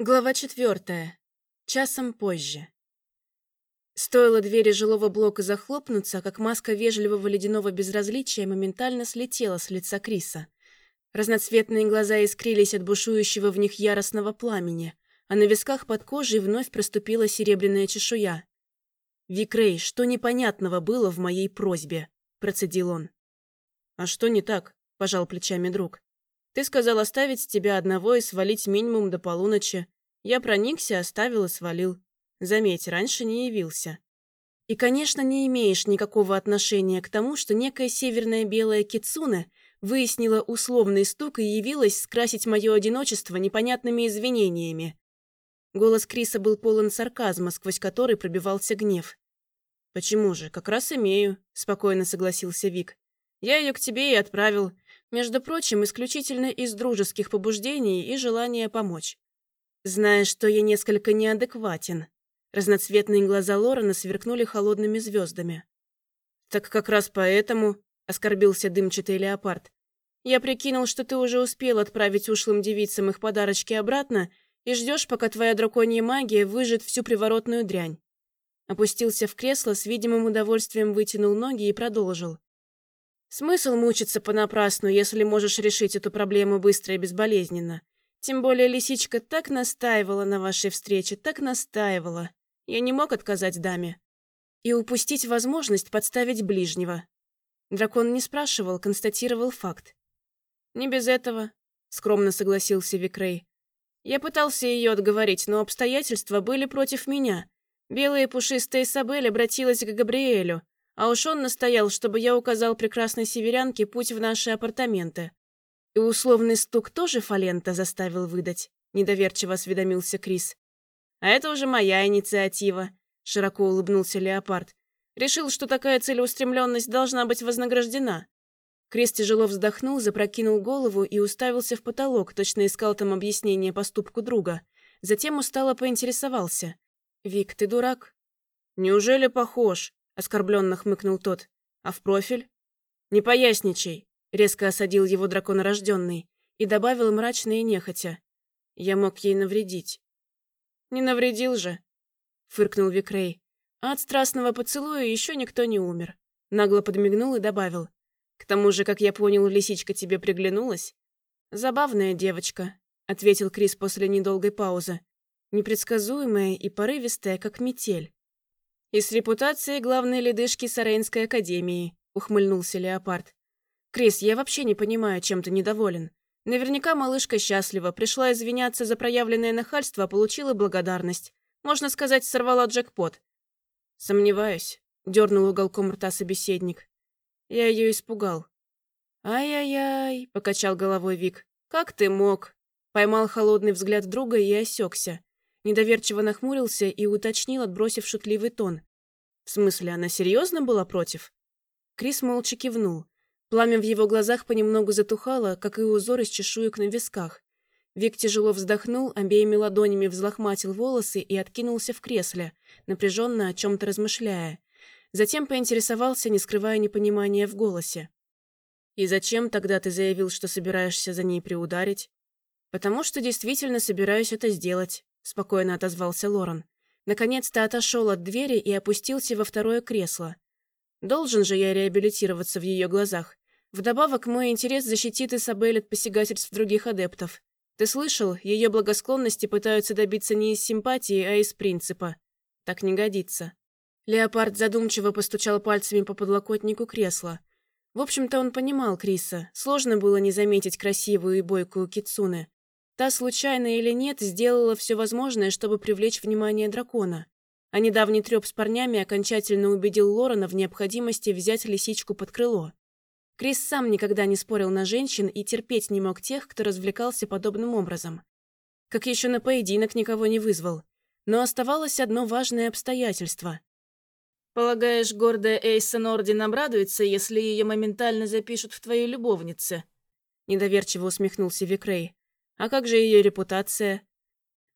Глава четвертая. Часом позже. Стоило двери жилого блока захлопнуться, как маска вежливого ледяного безразличия моментально слетела с лица Криса. Разноцветные глаза искрились от бушующего в них яростного пламени, а на висках под кожей вновь проступила серебряная чешуя. «Викрей, что непонятного было в моей просьбе?» – процедил он. «А что не так?» – пожал плечами друг. Ты сказал оставить тебя одного и свалить минимум до полуночи. Я проникся, оставил и свалил. Заметь, раньше не явился. И, конечно, не имеешь никакого отношения к тому, что некая северная белая кицуне выяснила условный стук и явилась скрасить мое одиночество непонятными извинениями. Голос Криса был полон сарказма, сквозь который пробивался гнев. «Почему же? Как раз имею», — спокойно согласился Вик. «Я ее к тебе и отправил. Между прочим, исключительно из дружеских побуждений и желания помочь. Зная, что я несколько неадекватен, разноцветные глаза Лорена сверкнули холодными звездами. «Так как раз поэтому», — оскорбился дымчатый леопард, «я прикинул, что ты уже успел отправить ушлым девицам их подарочки обратно и ждешь, пока твоя драконья магия выжжет всю приворотную дрянь». Опустился в кресло, с видимым удовольствием вытянул ноги и продолжил. Смысл мучиться понапрасну, если можешь решить эту проблему быстро и безболезненно. Тем более лисичка так настаивала на вашей встрече, так настаивала. Я не мог отказать даме. И упустить возможность подставить ближнего. Дракон не спрашивал, констатировал факт. «Не без этого», — скромно согласился Викрей. «Я пытался ее отговорить, но обстоятельства были против меня. Белая пушистая Сабель обратилась к Габриэлю, а уж он настоял, чтобы я указал прекрасной северянке путь в наши апартаменты. И условный стук тоже Фалента заставил выдать, недоверчиво осведомился Крис. А это уже моя инициатива, широко улыбнулся Леопард. Решил, что такая целеустремленность должна быть вознаграждена. Крис тяжело вздохнул, запрокинул голову и уставился в потолок, точно искал там объяснение поступку друга. Затем устало поинтересовался. «Вик, ты дурак?» «Неужели похож?» Оскорбленно хмыкнул тот. А в профиль? Не поясничай. Резко осадил его драконорожденный и добавил мрачно и нехотя. Я мог ей навредить. Не навредил же, фыркнул Викрей. А от страстного поцелуя еще никто не умер. Нагло подмигнул и добавил. К тому же, как я понял, лисичка тебе приглянулась. Забавная девочка, ответил Крис после недолгой паузы. Непредсказуемая и порывистая, как метель. «И с репутацией главной ледышки Сарейнской академии», — ухмыльнулся Леопард. «Крис, я вообще не понимаю, чем ты недоволен. Наверняка малышка счастлива, пришла извиняться за проявленное нахальство, а получила благодарность. Можно сказать, сорвала джекпот». «Сомневаюсь», — дернул уголком рта собеседник. «Я ее испугал». «Ай-яй-яй», — покачал головой Вик. «Как ты мог?» Поймал холодный взгляд друга и осекся. Недоверчиво нахмурился и уточнил, отбросив шутливый тон. «В смысле, она серьезно была против?» Крис молча кивнул. Пламя в его глазах понемногу затухало, как и узор из чешуек на висках. Вик тяжело вздохнул, обеими ладонями взлохматил волосы и откинулся в кресле, напряженно о чем-то размышляя. Затем поинтересовался, не скрывая непонимания в голосе. «И зачем тогда ты заявил, что собираешься за ней приударить?» «Потому что действительно собираюсь это сделать спокойно отозвался Лорен. Наконец-то отошел от двери и опустился во второе кресло. Должен же я реабилитироваться в ее глазах. Вдобавок, мой интерес защитит Исабель от посягательств других адептов. Ты слышал, ее благосклонности пытаются добиться не из симпатии, а из принципа. Так не годится. Леопард задумчиво постучал пальцами по подлокотнику кресла. В общем-то, он понимал Криса. Сложно было не заметить красивую и бойкую кицуне. Та, случайно или нет, сделала все возможное, чтобы привлечь внимание дракона. А недавний треп с парнями окончательно убедил Лорена в необходимости взять лисичку под крыло. Крис сам никогда не спорил на женщин и терпеть не мог тех, кто развлекался подобным образом. Как еще на поединок никого не вызвал. Но оставалось одно важное обстоятельство. «Полагаешь, гордая Эйсон Орден обрадуется, если ее моментально запишут в твоей любовнице?» Недоверчиво усмехнулся Викрей. А как же ее репутация?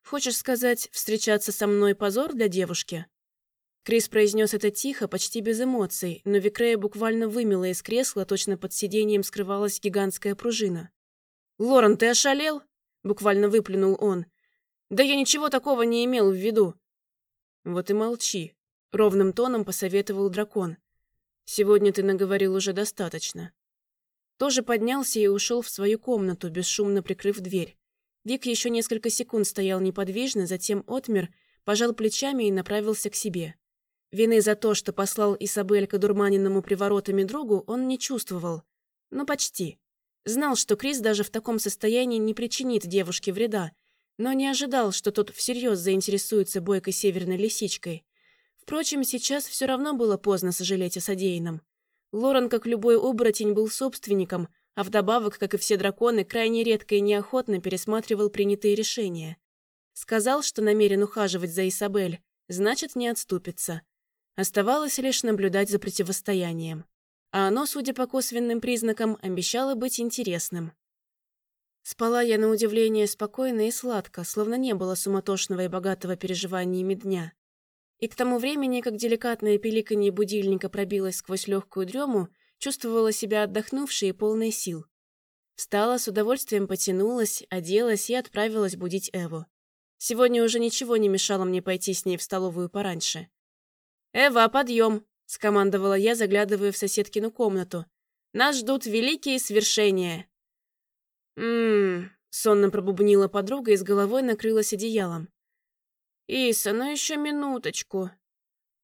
Хочешь сказать, встречаться со мной позор для девушки? Крис произнес это тихо, почти без эмоций, но Викрея буквально вымела из кресла, точно под сиденьем скрывалась гигантская пружина. «Лорен, ты ошалел?» – буквально выплюнул он. Да я ничего такого не имел в виду. Вот и молчи, ровным тоном посоветовал дракон. Сегодня ты наговорил уже достаточно. Тоже поднялся и ушел в свою комнату, бесшумно прикрыв дверь. Вик еще несколько секунд стоял неподвижно, затем отмер, пожал плечами и направился к себе. Вины за то, что послал Исабель к одурманенному приворотами другу, он не чувствовал. Но почти. Знал, что Крис даже в таком состоянии не причинит девушке вреда, но не ожидал, что тот всерьез заинтересуется бойкой северной лисичкой. Впрочем, сейчас все равно было поздно сожалеть о содеянном. Лорен, как любой оборотень, был собственником, а вдобавок, как и все драконы, крайне редко и неохотно пересматривал принятые решения. Сказал, что намерен ухаживать за Исабель, значит, не отступится. Оставалось лишь наблюдать за противостоянием. А оно, судя по косвенным признакам, обещало быть интересным. Спала я на удивление спокойно и сладко, словно не было суматошного и богатого переживаниями дня. И к тому времени, как деликатное пиликанье будильника пробилось сквозь легкую дрему, чувствовала себя отдохнувшей и полной сил. Встала, с удовольствием потянулась, оделась и отправилась будить Эву. Сегодня уже ничего не мешало мне пойти с ней в столовую пораньше. «Эва, подъем!» — скомандовала я, заглядывая в соседкину комнату. «Нас ждут великие свершения!» «Ммм...» — сонно пробубнила подруга и с головой накрылась одеялом. «Иса, ну еще минуточку».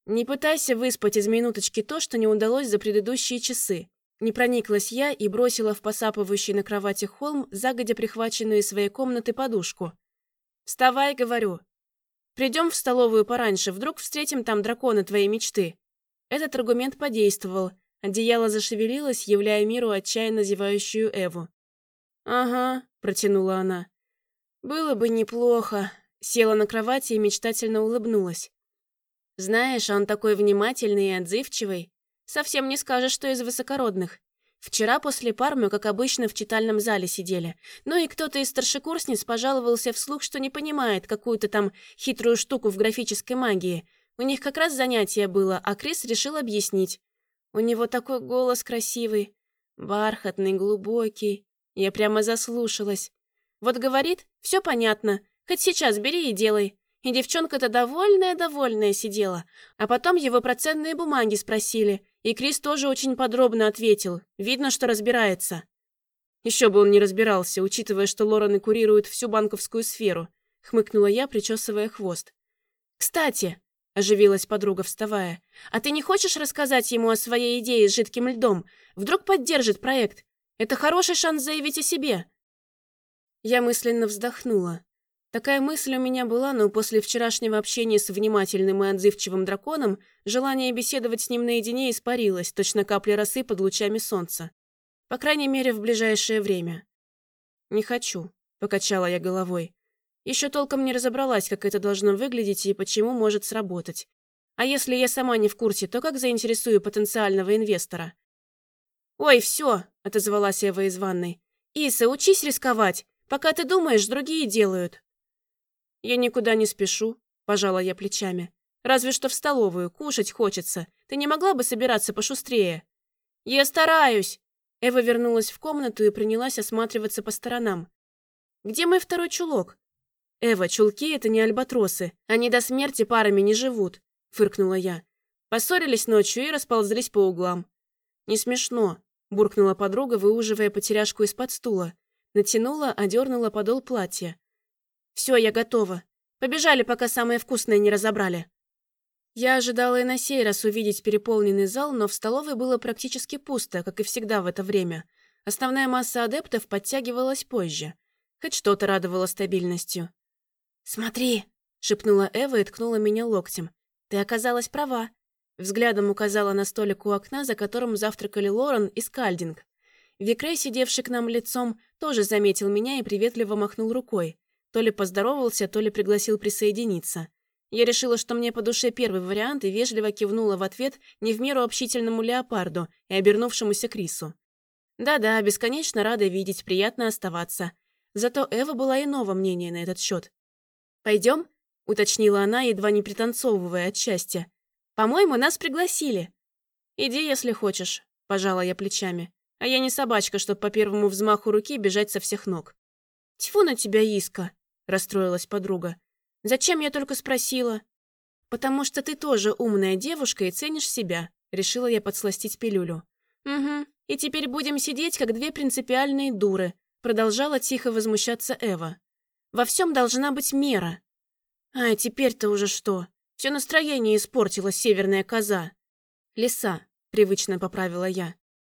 «Не пытайся выспать из минуточки то, что не удалось за предыдущие часы». Не прониклась я и бросила в посапывающий на кровати холм загодя прихваченную из своей комнаты подушку. «Вставай, — говорю. Придем в столовую пораньше, вдруг встретим там дракона твоей мечты». Этот аргумент подействовал. Одеяло зашевелилось, являя миру отчаянно зевающую Эву. «Ага», — протянула она. «Было бы неплохо». Села на кровати и мечтательно улыбнулась. «Знаешь, он такой внимательный и отзывчивый. Совсем не скажешь, что из высокородных. Вчера после пар мы, как обычно, в читальном зале сидели. Ну и кто-то из старшекурсниц пожаловался вслух, что не понимает какую-то там хитрую штуку в графической магии. У них как раз занятие было, а Крис решил объяснить. У него такой голос красивый, бархатный, глубокий. Я прямо заслушалась. Вот говорит, все понятно, хоть сейчас бери и делай. И девчонка-то довольная-довольная сидела. А потом его про ценные бумаги спросили. И Крис тоже очень подробно ответил. Видно, что разбирается. Еще бы он не разбирался, учитывая, что Лорен курирует всю банковскую сферу. Хмыкнула я, причесывая хвост. «Кстати», — оживилась подруга, вставая, «а ты не хочешь рассказать ему о своей идее с жидким льдом? Вдруг поддержит проект? Это хороший шанс заявить о себе». Я мысленно вздохнула. Такая мысль у меня была, но после вчерашнего общения с внимательным и отзывчивым драконом желание беседовать с ним наедине испарилось, точно капли росы под лучами солнца. По крайней мере, в ближайшее время. «Не хочу», — покачала я головой. Еще толком не разобралась, как это должно выглядеть и почему может сработать. А если я сама не в курсе, то как заинтересую потенциального инвестора? «Ой, все», — отозвалась Эва из ванной. «Иса, учись рисковать. Пока ты думаешь, другие делают». «Я никуда не спешу», – пожала я плечами. «Разве что в столовую, кушать хочется. Ты не могла бы собираться пошустрее?» «Я стараюсь!» Эва вернулась в комнату и принялась осматриваться по сторонам. «Где мой второй чулок?» «Эва, чулки — это не альбатросы. Они до смерти парами не живут», — фыркнула я. Поссорились ночью и расползлись по углам. «Не смешно», — буркнула подруга, выуживая потеряшку из-под стула. Натянула, одернула подол платья. Все, я готова. Побежали, пока самое вкусное не разобрали. Я ожидала и на сей раз увидеть переполненный зал, но в столовой было практически пусто, как и всегда в это время. Основная масса адептов подтягивалась позже. Хоть что-то радовало стабильностью. «Смотри!» — шепнула Эва и ткнула меня локтем. «Ты оказалась права». Взглядом указала на столик у окна, за которым завтракали Лорен и Скальдинг. Викрей, сидевший к нам лицом, тоже заметил меня и приветливо махнул рукой. То ли поздоровался, то ли пригласил присоединиться. Я решила, что мне по душе первый вариант, и вежливо кивнула в ответ не в меру общительному леопарду и обернувшемуся Крису. Да-да, бесконечно рада видеть, приятно оставаться. Зато Эва была иного мнения на этот счет. «Пойдем?» — уточнила она, едва не пританцовывая от счастья. «По-моему, нас пригласили». «Иди, если хочешь», — пожала я плечами. «А я не собачка, чтоб по первому взмаху руки бежать со всех ног». «Тьфу на тебя, Иска!» Расстроилась подруга. Зачем я только спросила? Потому что ты тоже умная девушка и ценишь себя. Решила я подсластить пилюлю. Угу. И теперь будем сидеть, как две принципиальные дуры. Продолжала тихо возмущаться Эва. Во всем должна быть мера. А теперь-то уже что? Все настроение испортила северная коза. Лиса, привычно поправила я.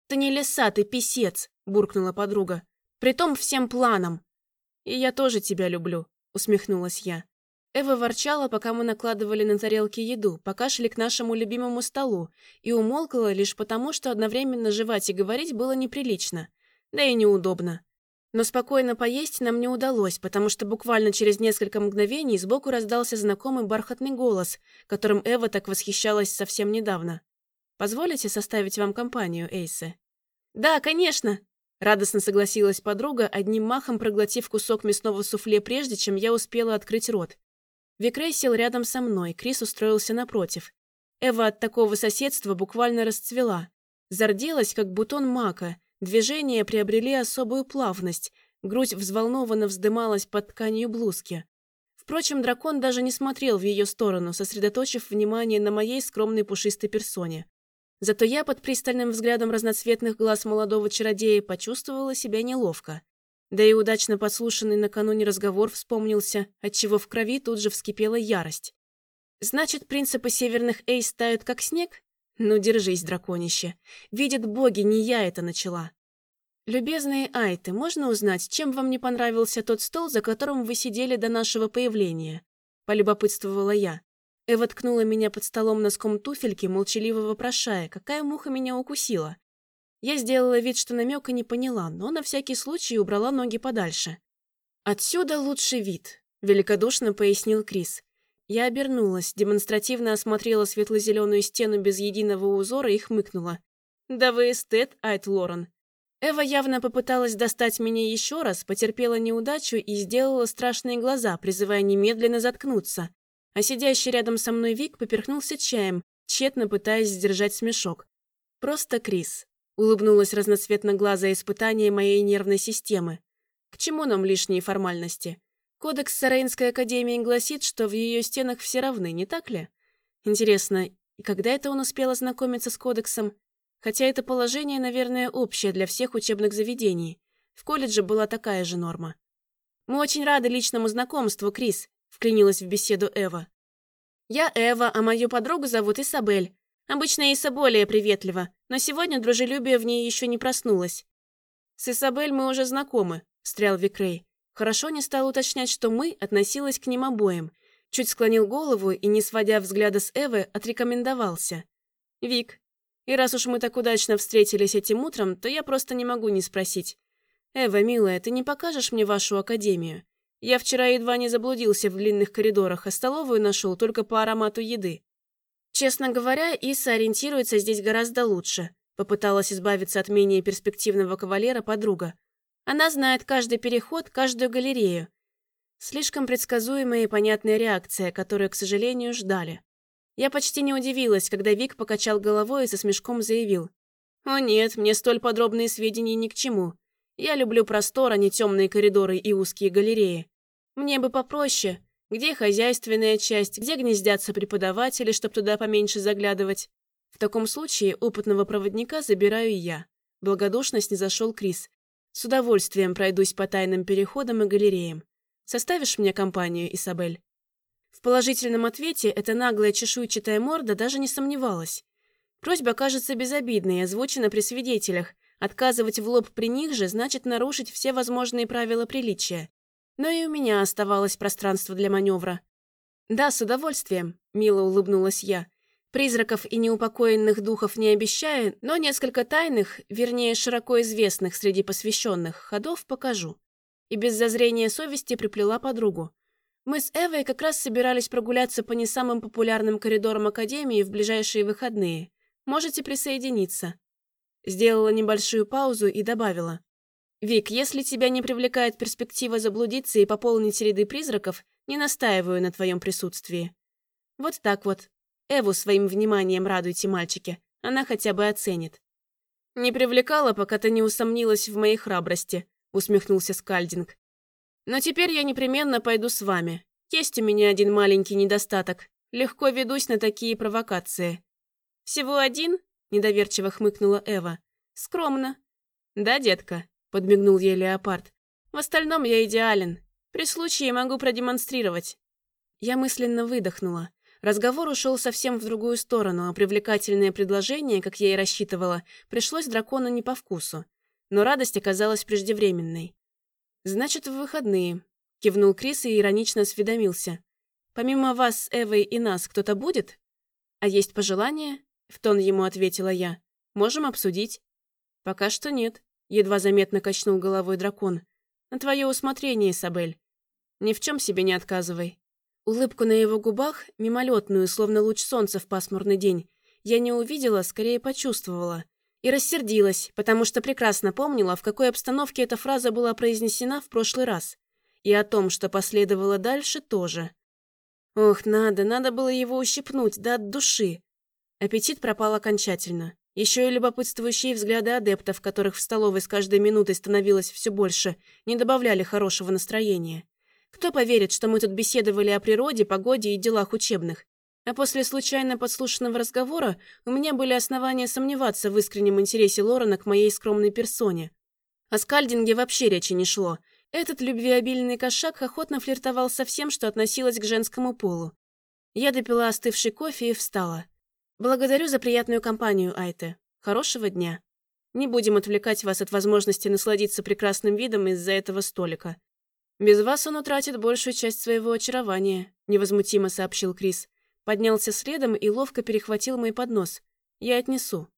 Ты не лиса, ты писец, буркнула подруга. Притом всем планом. И я тоже тебя люблю, усмехнулась я. Эва ворчала, пока мы накладывали на тарелки еду, пока шли к нашему любимому столу, и умолкла лишь потому, что одновременно жевать и говорить было неприлично, да и неудобно. Но спокойно поесть нам не удалось, потому что буквально через несколько мгновений сбоку раздался знакомый бархатный голос, которым Эва так восхищалась совсем недавно. «Позволите составить вам компанию, Эйсе?» «Да, конечно!» Радостно согласилась подруга, одним махом проглотив кусок мясного суфле, прежде чем я успела открыть рот. Викрей сел рядом со мной, Крис устроился напротив. Эва от такого соседства буквально расцвела. Зарделась, как бутон мака, движения приобрели особую плавность, грудь взволнованно вздымалась под тканью блузки. Впрочем, дракон даже не смотрел в ее сторону, сосредоточив внимание на моей скромной пушистой персоне. Зато я под пристальным взглядом разноцветных глаз молодого чародея почувствовала себя неловко. Да и удачно подслушанный накануне разговор вспомнился, отчего в крови тут же вскипела ярость. Значит, принципы северных эйс тают как снег? Ну, держись, драконище. Видят боги, не я это начала. Любезные айты, можно узнать, чем вам не понравился тот стол, за которым вы сидели до нашего появления? Полюбопытствовала я. Эва ткнула меня под столом носком туфельки, молчаливо вопрошая, какая муха меня укусила. Я сделала вид, что намека не поняла, но на всякий случай убрала ноги подальше. «Отсюда лучший вид», — великодушно пояснил Крис. Я обернулась, демонстративно осмотрела светло-зеленую стену без единого узора и хмыкнула. «Да вы эстет, Айт Лорен». Эва явно попыталась достать меня еще раз, потерпела неудачу и сделала страшные глаза, призывая немедленно заткнуться. А сидящий рядом со мной Вик поперхнулся чаем, тщетно пытаясь сдержать смешок. Просто Крис. Улыбнулась разноцветно-глазое испытание моей нервной системы. К чему нам лишние формальности? Кодекс Сарейнской академии гласит, что в ее стенах все равны, не так ли? Интересно, и когда это он успел ознакомиться с кодексом? Хотя это положение, наверное, общее для всех учебных заведений. В колледже была такая же норма. «Мы очень рады личному знакомству, Крис», — вклинилась в беседу Эва. «Я Эва, а мою подругу зовут Исабель. Обычно Иса более приветлива, но сегодня дружелюбие в ней еще не проснулось. «С Исабель мы уже знакомы», — встрял Викрей. Хорошо не стал уточнять, что «мы» относилась к ним обоим. Чуть склонил голову и, не сводя взгляда с Эвы, отрекомендовался. «Вик, и раз уж мы так удачно встретились этим утром, то я просто не могу не спросить. Эва, милая, ты не покажешь мне вашу академию? Я вчера едва не заблудился в длинных коридорах, а столовую нашел только по аромату еды. Честно говоря, Иса ориентируется здесь гораздо лучше. Попыталась избавиться от менее перспективного кавалера подруга. Она знает каждый переход, каждую галерею. Слишком предсказуемая и понятная реакция, которую, к сожалению, ждали. Я почти не удивилась, когда Вик покачал головой и со смешком заявил. «О нет, мне столь подробные сведения ни к чему. Я люблю простор, а не темные коридоры и узкие галереи. Мне бы попроще, где хозяйственная часть, где гнездятся преподаватели, чтобы туда поменьше заглядывать. В таком случае опытного проводника забираю я. Благодушно снизошел Крис. С удовольствием пройдусь по тайным переходам и галереям. Составишь мне компанию, Исабель?» В положительном ответе эта наглая чешуйчатая морда даже не сомневалась. Просьба кажется безобидной и озвучена при свидетелях. Отказывать в лоб при них же значит нарушить все возможные правила приличия. Но и у меня оставалось пространство для маневра. «Да, с удовольствием», — мило улыбнулась я. «Призраков и неупокоенных духов не обещаю, но несколько тайных, вернее, широко известных среди посвященных ходов покажу». И без зазрения совести приплела подругу. Мы с Эвой как раз собирались прогуляться по не самым популярным коридорам Академии в ближайшие выходные. Можете присоединиться. Сделала небольшую паузу и добавила. «Вик, если тебя не привлекает перспектива заблудиться и пополнить ряды призраков, не настаиваю на твоем присутствии». Вот так вот. Эву своим вниманием радуйте, мальчики. Она хотя бы оценит. «Не привлекала, пока ты не усомнилась в моей храбрости», — усмехнулся Скальдинг. «Но теперь я непременно пойду с вами. Есть у меня один маленький недостаток. Легко ведусь на такие провокации». «Всего один?» – недоверчиво хмыкнула Эва. «Скромно». «Да, детка», – подмигнул ей леопард. «В остальном я идеален. При случае могу продемонстрировать». Я мысленно выдохнула. Разговор ушел совсем в другую сторону, а привлекательное предложение, как я и рассчитывала, пришлось дракону не по вкусу. Но радость оказалась преждевременной. «Значит, в выходные», — кивнул Крис и иронично осведомился. «Помимо вас, Эвой и нас, кто-то будет?» «А есть пожелания?» — в тон ему ответила я. «Можем обсудить». «Пока что нет», — едва заметно качнул головой дракон. «На твое усмотрение, Сабель. Ни в чем себе не отказывай». Улыбку на его губах, мимолетную, словно луч солнца в пасмурный день, я не увидела, скорее почувствовала. И рассердилась, потому что прекрасно помнила, в какой обстановке эта фраза была произнесена в прошлый раз. И о том, что последовало дальше, тоже. Ох, надо, надо было его ущипнуть, да от души. Аппетит пропал окончательно. Еще и любопытствующие взгляды адептов, которых в столовой с каждой минутой становилось все больше, не добавляли хорошего настроения. Кто поверит, что мы тут беседовали о природе, погоде и делах учебных? А после случайно подслушанного разговора у меня были основания сомневаться в искреннем интересе Лорена к моей скромной персоне. О скальдинге вообще речи не шло. Этот любвеобильный кошак охотно флиртовал со всем, что относилось к женскому полу. Я допила остывший кофе и встала. «Благодарю за приятную компанию, Айте. Хорошего дня. Не будем отвлекать вас от возможности насладиться прекрасным видом из-за этого столика. «Без вас он утратит большую часть своего очарования», — невозмутимо сообщил Крис. Поднялся следом и ловко перехватил мой поднос. «Я отнесу».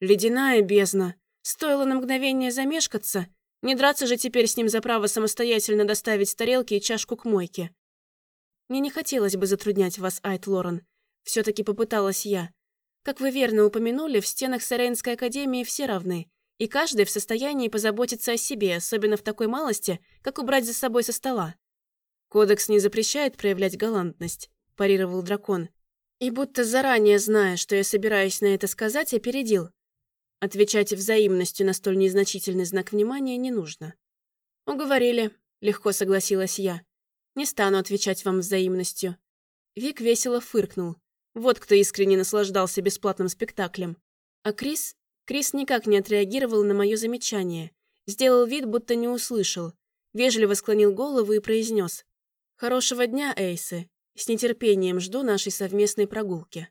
«Ледяная бездна! Стоило на мгновение замешкаться. Не драться же теперь с ним за право самостоятельно доставить тарелки и чашку к мойке». «Мне не хотелось бы затруднять вас, Айт Лорен. Все-таки попыталась я. Как вы верно упомянули, в стенах Сарейнской академии все равны и каждый в состоянии позаботиться о себе, особенно в такой малости, как убрать за собой со стола. «Кодекс не запрещает проявлять галантность», – парировал дракон. И будто заранее зная, что я собираюсь на это сказать, опередил. Отвечать взаимностью на столь незначительный знак внимания не нужно. «Уговорили», – легко согласилась я. «Не стану отвечать вам взаимностью». Вик весело фыркнул. Вот кто искренне наслаждался бесплатным спектаклем. А Крис Крис никак не отреагировал на мое замечание. Сделал вид, будто не услышал. Вежливо склонил голову и произнес. «Хорошего дня, Эйсы. С нетерпением жду нашей совместной прогулки».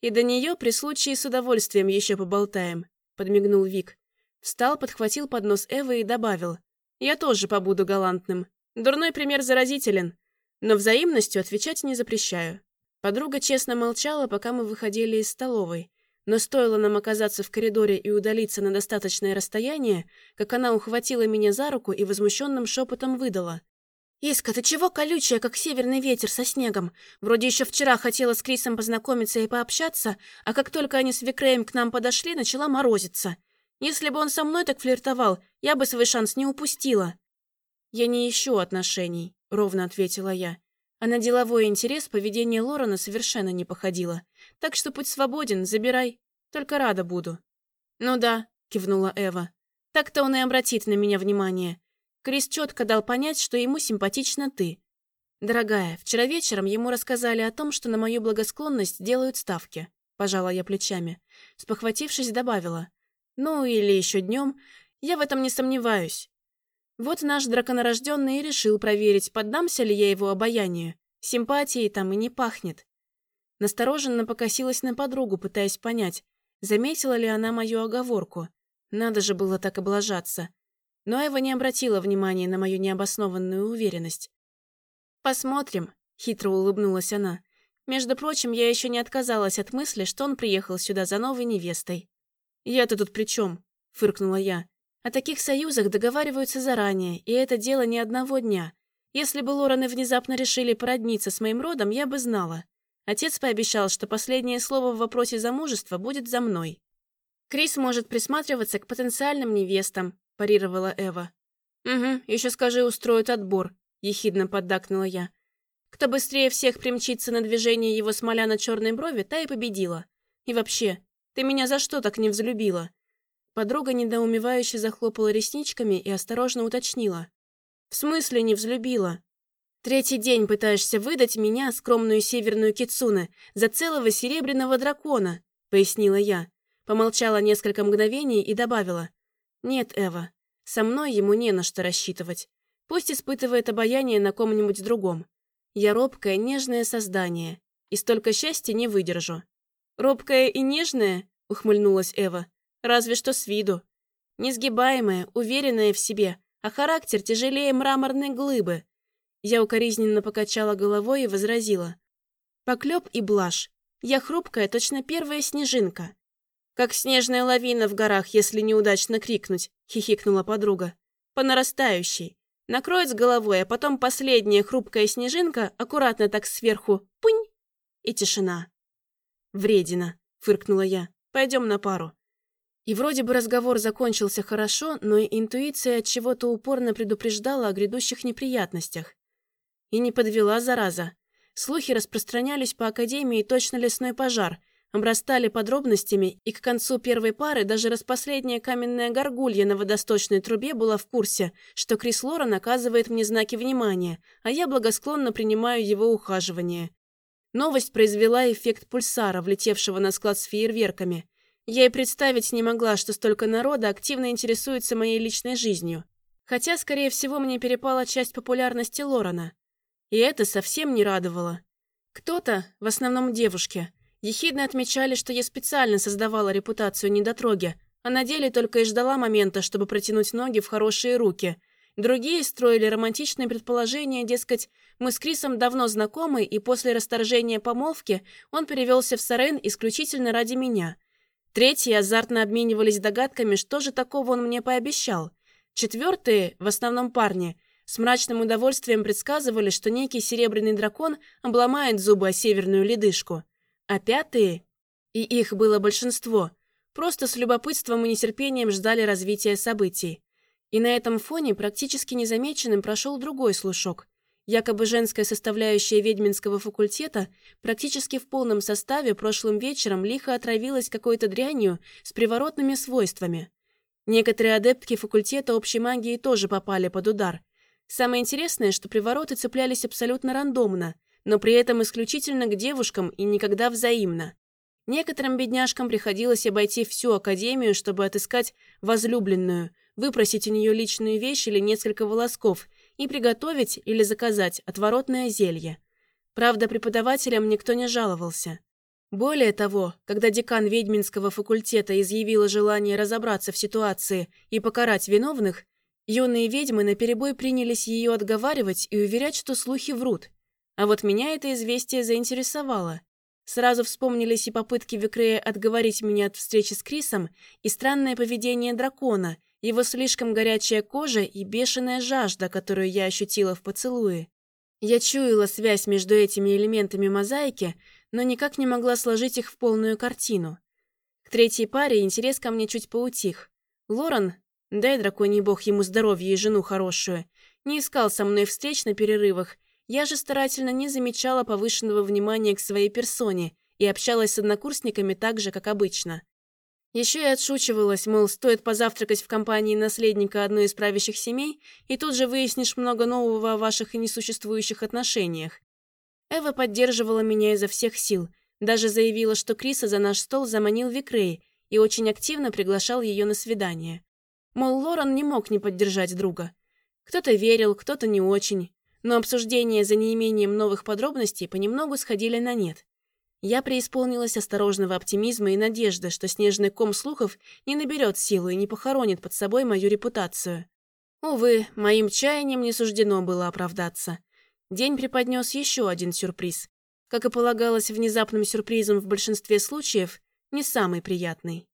«И до нее при случае с удовольствием еще поболтаем», — подмигнул Вик. Встал, подхватил поднос Эвы и добавил. «Я тоже побуду галантным. Дурной пример заразителен, но взаимностью отвечать не запрещаю». Подруга честно молчала, пока мы выходили из столовой, но стоило нам оказаться в коридоре и удалиться на достаточное расстояние, как она ухватила меня за руку и возмущенным шепотом выдала. «Иска, ты чего колючая, как северный ветер со снегом? Вроде еще вчера хотела с Крисом познакомиться и пообщаться, а как только они с Викреем к нам подошли, начала морозиться. Если бы он со мной так флиртовал, я бы свой шанс не упустила». «Я не ищу отношений», — ровно ответила я. А на деловой интерес поведение Лорена совершенно не походило. Так что путь свободен, забирай. Только рада буду». «Ну да», — кивнула Эва. «Так-то он и обратит на меня внимание. Крис четко дал понять, что ему симпатична ты. Дорогая, вчера вечером ему рассказали о том, что на мою благосклонность делают ставки». Пожала я плечами. Спохватившись, добавила. «Ну, или еще днем. Я в этом не сомневаюсь. Вот наш драконорожденный и решил проверить, поддамся ли я его обаянию. Симпатией там и не пахнет. Настороженно покосилась на подругу, пытаясь понять, заметила ли она мою оговорку. Надо же было так облажаться. Но Эва не обратила внимания на мою необоснованную уверенность. «Посмотрим», — хитро улыбнулась она. «Между прочим, я еще не отказалась от мысли, что он приехал сюда за новой невестой». «Я-то тут при чем?» — фыркнула я. «О таких союзах договариваются заранее, и это дело не одного дня. Если бы Лорены внезапно решили породниться с моим родом, я бы знала. Отец пообещал, что последнее слово в вопросе замужества будет за мной. «Крис может присматриваться к потенциальным невестам», – парировала Эва. «Угу, еще скажи, устроят отбор», – ехидно поддакнула я. «Кто быстрее всех примчится на движение его смоляно-черной брови, та и победила. И вообще, ты меня за что так не взлюбила?» Подруга недоумевающе захлопала ресничками и осторожно уточнила. «В смысле не взлюбила?» Третий день пытаешься выдать меня, скромную северную кицуне, за целого серебряного дракона», — пояснила я. Помолчала несколько мгновений и добавила. «Нет, Эва, со мной ему не на что рассчитывать. Пусть испытывает обаяние на ком-нибудь другом. Я робкое, нежное создание, и столько счастья не выдержу». «Робкое и нежное?» — ухмыльнулась Эва. «Разве что с виду. Несгибаемая, уверенная в себе, а характер тяжелее мраморной глыбы». Я укоризненно покачала головой и возразила. «Поклеп и блажь. Я хрупкая, точно первая снежинка. «Как снежная лавина в горах, если неудачно крикнуть», — хихикнула подруга. «По нарастающей. Накроет с головой, а потом последняя хрупкая снежинка аккуратно так сверху пунь и тишина». «Вредина», — фыркнула я. «Пойдем на пару». И вроде бы разговор закончился хорошо, но интуиция от чего-то упорно предупреждала о грядущих неприятностях. И не подвела зараза. Слухи распространялись по Академии точно лесной пожар — обрастали подробностями, и к концу первой пары даже распоследняя каменная горгулья на водосточной трубе была в курсе, что Крис Лорен оказывает мне знаки внимания, а я благосклонно принимаю его ухаживание. Новость произвела эффект пульсара, влетевшего на склад с фейерверками. Я и представить не могла, что столько народа активно интересуется моей личной жизнью. Хотя, скорее всего, мне перепала часть популярности Лорена. И это совсем не радовало. Кто-то, в основном девушки, Ехидно отмечали, что я специально создавала репутацию недотроги, а на деле только и ждала момента, чтобы протянуть ноги в хорошие руки. Другие строили романтичные предположения, дескать, мы с Крисом давно знакомы, и после расторжения помолвки он перевелся в Сарен исключительно ради меня. Третьи азартно обменивались догадками, что же такого он мне пообещал. Четвертые, в основном парни, с мрачным удовольствием предсказывали, что некий серебряный дракон обломает зубы о северную ледышку. А пятые, и их было большинство, просто с любопытством и нетерпением ждали развития событий. И на этом фоне практически незамеченным прошел другой слушок. Якобы женская составляющая ведьминского факультета практически в полном составе прошлым вечером лихо отравилась какой-то дрянью с приворотными свойствами. Некоторые адептки факультета общей магии тоже попали под удар. Самое интересное, что привороты цеплялись абсолютно рандомно – но при этом исключительно к девушкам и никогда взаимно. Некоторым бедняжкам приходилось обойти всю академию, чтобы отыскать возлюбленную, выпросить у нее личную вещь или несколько волосков и приготовить или заказать отворотное зелье. Правда, преподавателям никто не жаловался. Более того, когда декан ведьминского факультета изъявила желание разобраться в ситуации и покарать виновных, юные ведьмы наперебой принялись ее отговаривать и уверять, что слухи врут – а вот меня это известие заинтересовало. Сразу вспомнились и попытки Викрея отговорить меня от встречи с Крисом, и странное поведение дракона, его слишком горячая кожа и бешеная жажда, которую я ощутила в поцелуе. Я чуяла связь между этими элементами мозаики, но никак не могла сложить их в полную картину. К третьей паре интерес ко мне чуть поутих. Лорен, дай драконий бог ему здоровье и жену хорошую, не искал со мной встреч на перерывах я же старательно не замечала повышенного внимания к своей персоне и общалась с однокурсниками так же, как обычно. Еще и отшучивалась, мол, стоит позавтракать в компании наследника одной из правящих семей, и тут же выяснишь много нового о ваших несуществующих отношениях. Эва поддерживала меня изо всех сил, даже заявила, что Криса за наш стол заманил Викрей и очень активно приглашал ее на свидание. Мол, Лоран не мог не поддержать друга. Кто-то верил, кто-то не очень но обсуждения за неимением новых подробностей понемногу сходили на нет. Я преисполнилась осторожного оптимизма и надежды, что снежный ком слухов не наберет силу и не похоронит под собой мою репутацию. Увы, моим чаянием не суждено было оправдаться. День преподнес еще один сюрприз. Как и полагалось внезапным сюрпризом в большинстве случаев, не самый приятный.